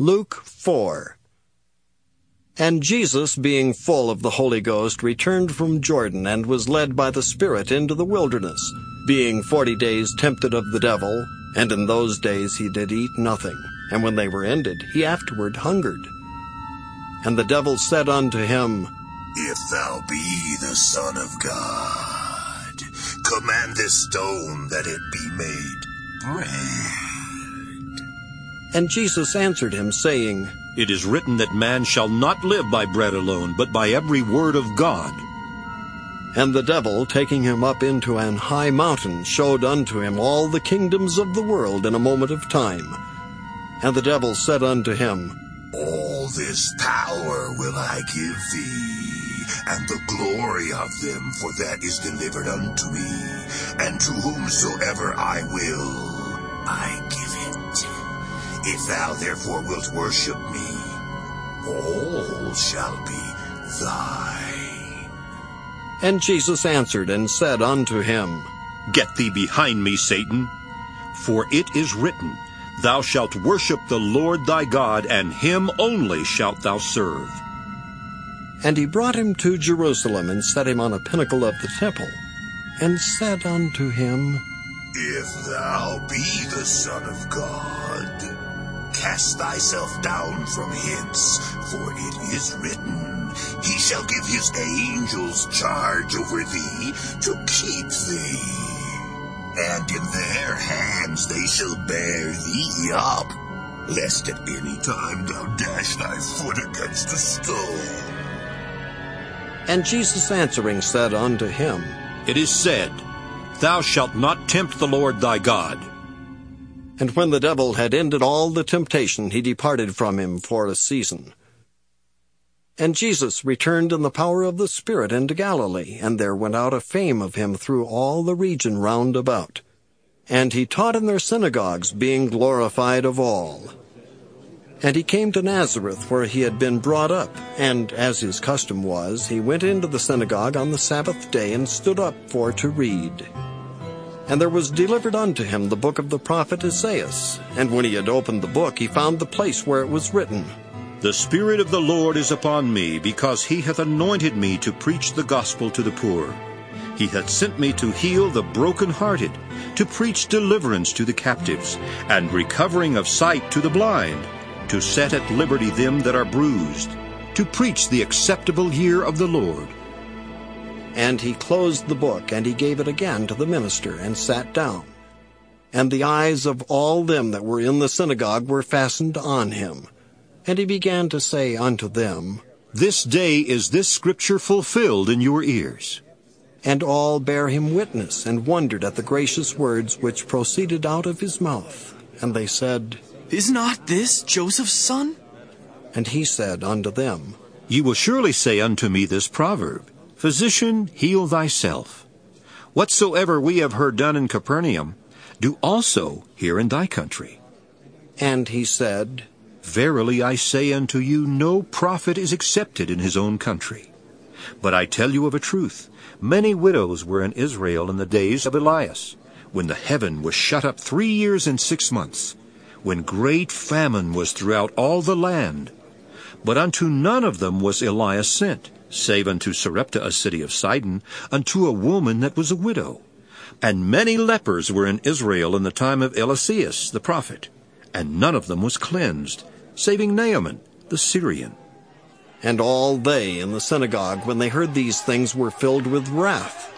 Luke 4 And Jesus, being full of the Holy Ghost, returned from Jordan, and was led by the Spirit into the wilderness, being forty days tempted of the devil. And in those days he did eat nothing. And when they were ended, he afterward hungered. And the devil said unto him, If thou be the Son of God, command this stone that it be made bread. And Jesus answered him, saying, It is written that man shall not live by bread alone, but by every word of God. And the devil, taking him up into an high mountain, showed unto him all the kingdoms of the world in a moment of time. And the devil said unto him, All this power will I give thee, and the glory of them, for that is delivered unto me, and to whomsoever I will, I give it. If thou therefore wilt worship me, all shall be thine. And Jesus answered and said unto him, Get thee behind me, Satan. For it is written, Thou shalt worship the Lord thy God, and him only shalt thou serve. And he brought him to Jerusalem, and set him on a pinnacle of the temple, and said unto him, If thou be the Son of God, cast thyself down from hence, for it is written, He shall give his angels charge over thee to keep thee. And in their hands they shall bear thee up, lest at any time thou dash thy foot against a stone. And Jesus answering said unto him, It is said, Thou shalt not tempt the Lord thy God. And when the devil had ended all the temptation, he departed from him for a season. And Jesus returned in the power of the Spirit into Galilee, and there went out a fame of him through all the region round about. And he taught in their synagogues, being glorified of all. And he came to Nazareth, where he had been brought up. And as his custom was, he went into the synagogue on the Sabbath day, and stood up for to read. And there was delivered unto him the book of the prophet Isaiah. And when he had opened the book, he found the place where it was written, The Spirit of the Lord is upon me, because he hath anointed me to preach the gospel to the poor. He hath sent me to heal the broken-hearted, to preach deliverance to the captives, and recovering of sight to the blind, to set at liberty them that are bruised, to preach the acceptable year of the Lord. And he closed the book, and he gave it again to the minister, and sat down. And the eyes of all them that were in the synagogue were fastened on him. And he began to say unto them, This day is this scripture fulfilled in your ears. And all bare him witness, and wondered at the gracious words which proceeded out of his mouth. And they said, Is not this Joseph's son? And he said unto them, Ye will surely say unto me this proverb, Physician, heal thyself. Whatsoever we have heard done in Capernaum, do also here in thy country. And he said, Verily I say unto you, no prophet is accepted in his own country. But I tell you of a truth, many widows were in Israel in the days of Elias, when the heaven was shut up three years and six months, when great famine was throughout all the land. But unto none of them was Elias sent, save unto Sarepta a city of Sidon, unto a woman that was a widow. And many lepers were in Israel in the time of Eliseus the prophet, and none of them was cleansed, saving Naaman the Syrian. And all they in the synagogue, when they heard these things, were filled with wrath,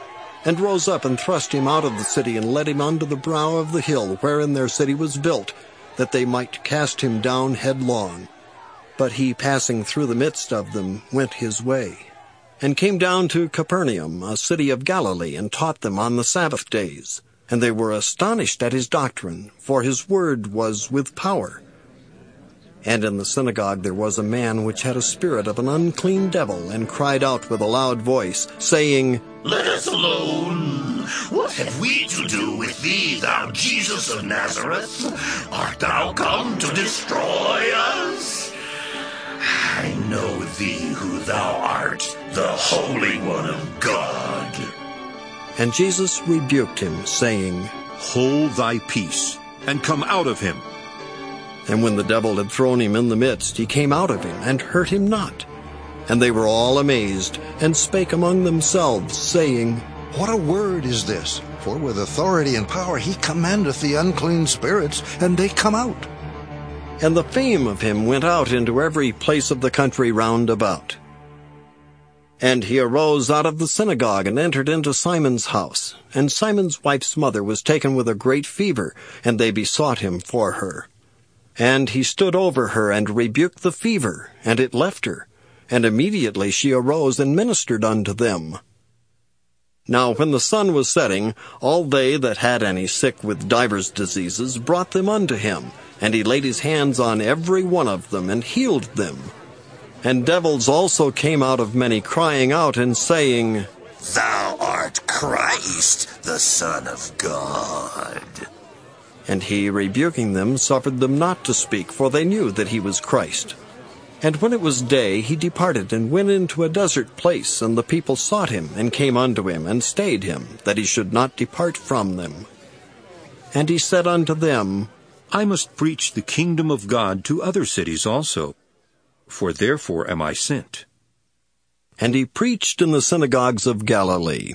and rose up and thrust him out of the city, and led him unto the brow of the hill wherein their city was built, that they might cast him down headlong. But he, passing through the midst of them, went his way, and came down to Capernaum, a city of Galilee, and taught them on the Sabbath days. And they were astonished at his doctrine, for his word was with power. And in the synagogue there was a man which had a spirit of an unclean devil, and cried out with a loud voice, saying, Let us alone. What have we to do with thee, thou Jesus of Nazareth? Art thou come to destroy us? I know thee who thou art, the Holy One of God. And Jesus rebuked him, saying, Hold thy peace, and come out of him. And when the devil had thrown him in the midst, he came out of him, and hurt him not. And they were all amazed, and spake among themselves, saying, What a word is this! For with authority and power he commandeth the unclean spirits, and they come out. And the fame of him went out into every place of the country round about. And he arose out of the synagogue and entered into Simon's house. And Simon's wife's mother was taken with a great fever, and they besought him for her. And he stood over her and rebuked the fever, and it left her. And immediately she arose and ministered unto them. Now when the sun was setting, all they that had any sick with divers diseases brought them unto him, and he laid his hands on every one of them and healed them. And devils also came out of many, crying out and saying, Thou art Christ, the Son of God. And he, rebuking them, suffered them not to speak, for they knew that he was Christ. And when it was day, he departed and went into a desert place, and the people sought him, and came unto him, and stayed him, that he should not depart from them. And he said unto them, I must preach the kingdom of God to other cities also, for therefore am I sent. And he preached in the synagogues of Galilee,